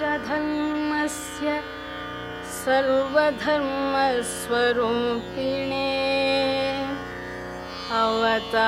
धर्मस्य सर्वधर्मस्वरूपिणे अवतारवरिष्ठाय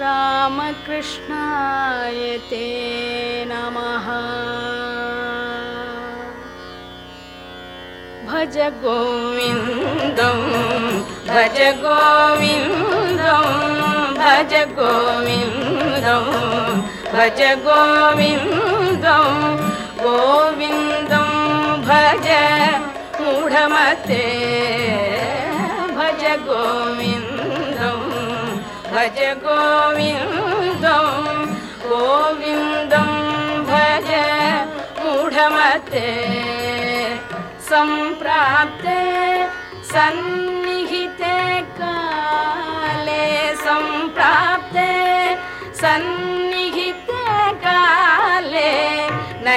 रामकृष्णाय ते नमः। भज गोविन्दं भज गोविन्दं भज गोविन्दं भज गोविन्दं गोविन्दं भज मूढमते। भज गोविन्दं भज गोविन्दं भज मूढमते। सम्प्राप्ते सन्निहिते काले सम्प्राप्ते सन्निहिते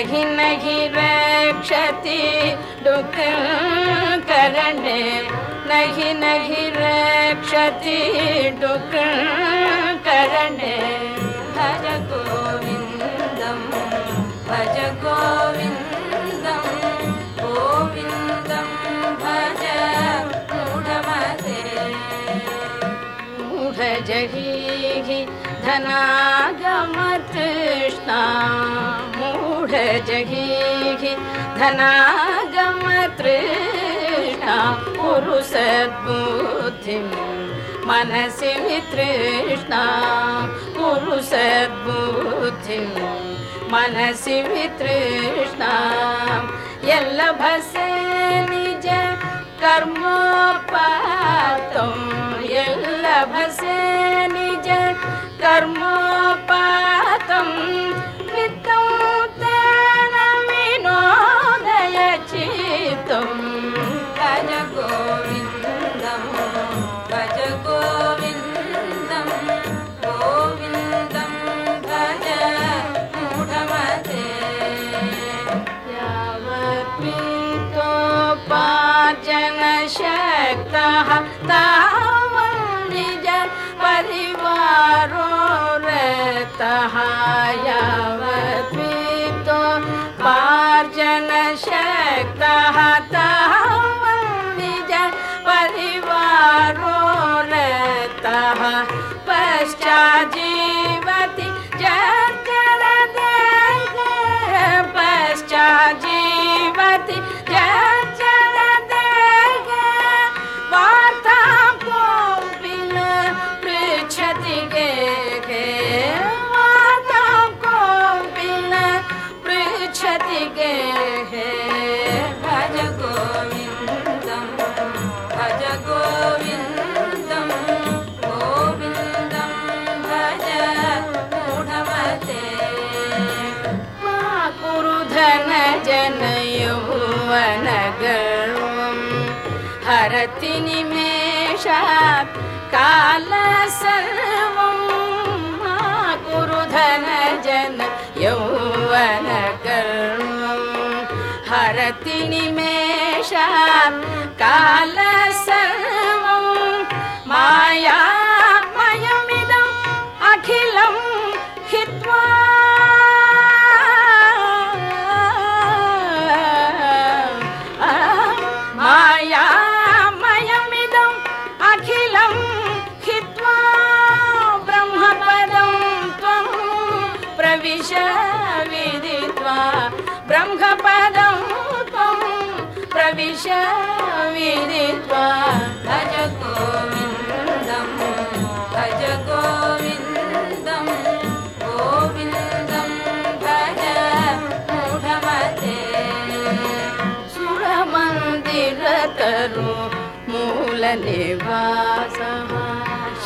नहि नहि रक्षति करणे। नहि नहि रक्षति करणे। भज गोविन्दं भज गोविन्दं भज मूढमते। मूढजहीः धनागमतृष्णा मूढजहीः धनागमतृष्णा कुरु सद्बुद्धिं मनसि वितृष्णा कुरु सद्बुद्धिं मनसि वितृष्णा। यल्लभसे निज कर्मोपातं यल्लभसे निज कर्मोपातं रतः धन जन यौवन गर्वं काल सर्वं मा कुरु धन जन यौवन गर्वं हरति निमेषात् काल सर्वं प्रविश विदित्वा ब्रह्मपदं त्वं प्रविश विदित्वा भज गोविन्दं भज गोविन्दं गोविन्दं भज मूढमते। सुरमन्दिरतरु मूलनिवासः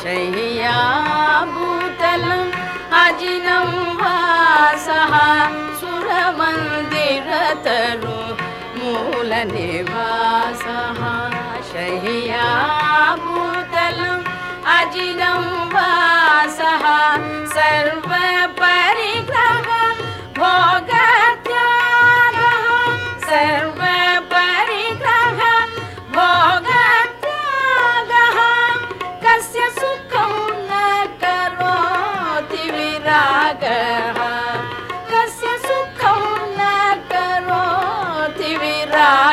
शय्या भूतलम् वासः सुरमन्दिरतरु मूलनिवासः शय्या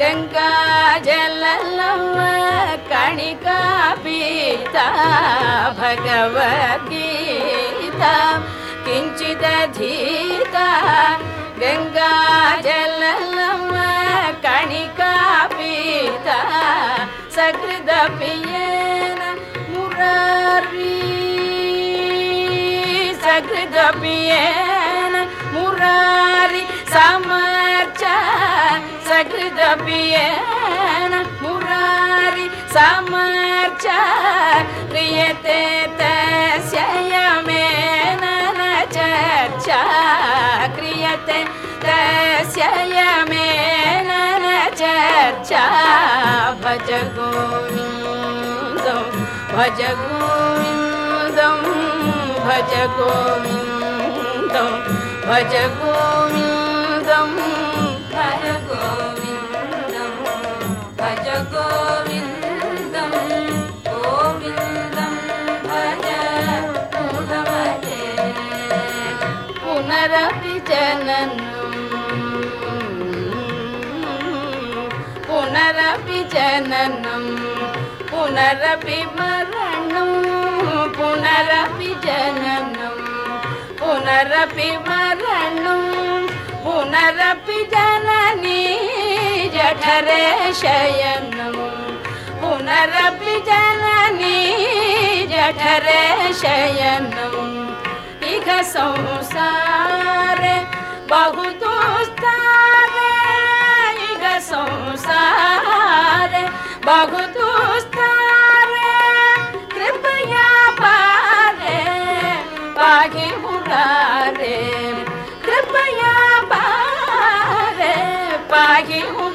गङ्गाजललव कणिका पीता भगवद्गीता किञ्चिदधीता गङ्गाजललव कणिका पीता सकृदपियेन मुरारी। सकृदपियेन मुरारी समर्च सकृदपियेन मुरारी समर्च क्रियते तस्य यमेन न चर्चा। क्रियते तस्य यमेन न चर्चा। भज गोविन्दं भज गोविन्दं भज गोविन्दं भज गोविन्दं पुनरपि जननं पुनरपि मरणं पुनरपि जननं पुनरपि मरणं पुनरपि जननी जठरे शयनं पुनरपि जननी जठरे शयनम् इह संसारे बहु दुस्तारे इह संसार बहुत कृपया पारे पागे हुरारे कृपया पारे पागे हुरारे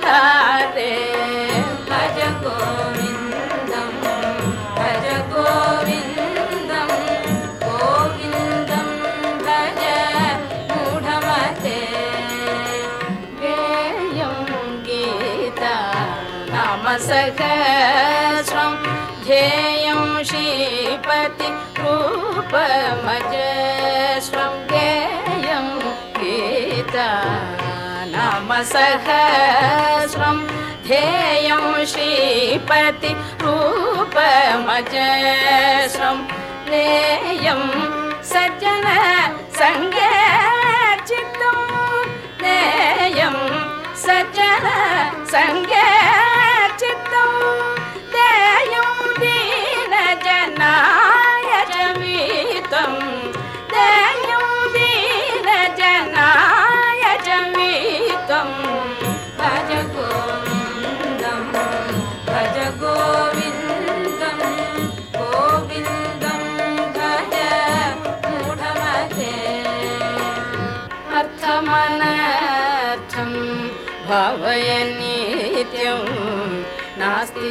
सहस्रं ध्येयं श्रीपति रूपमजस्रं गेयं गीता। नाम ध्येयं श्रीपति रूपमजस्रं नेयं सज्जन सङ्गचित्तं नेयं सज्जन सङ्गचित्तं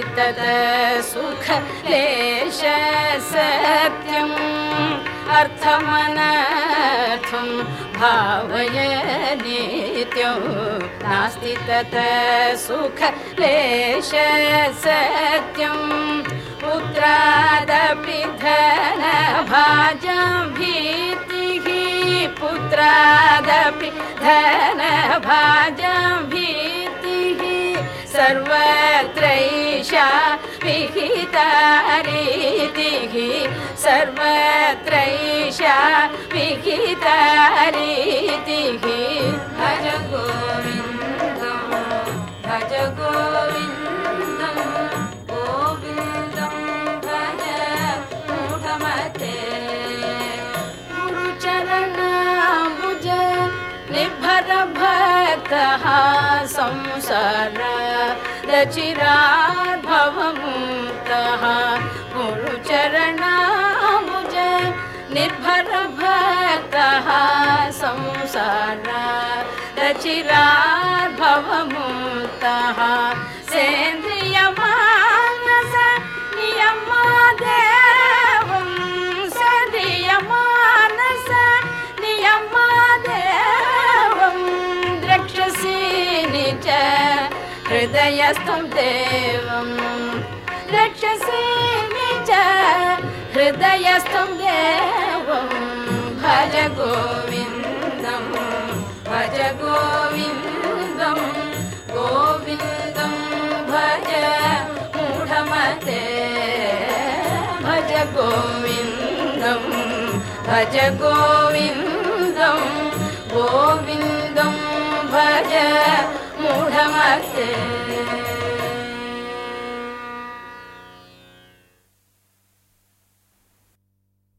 तत सुखलेश सत्यम् अर्थमनर्थं भावय नित्यं। नास्ति तत सुखलेश सत्यं। पुत्रादपि धनभाजं भीतिः। पुत्रादपि धनभाजं भीतिः सर्वत्रैषा विहितारीतिः सर्वत्रैषा विहितारीतिः भज गोविन्दं रचिराद्भवमुक्तः गुरुचरणाम्बुज निर्भर भक्तः संसार रचिराद्भवमुक्तः सेन्द्रियमानस हृदयस्थं देवं रक्षसि निज हृदयस्थं देवं भज गोविन्दं भज गोविन्दं गोविन्दं भज मूढमते भज गोविन्दं भज गोविन्दं गोविन्दं भज मूढमते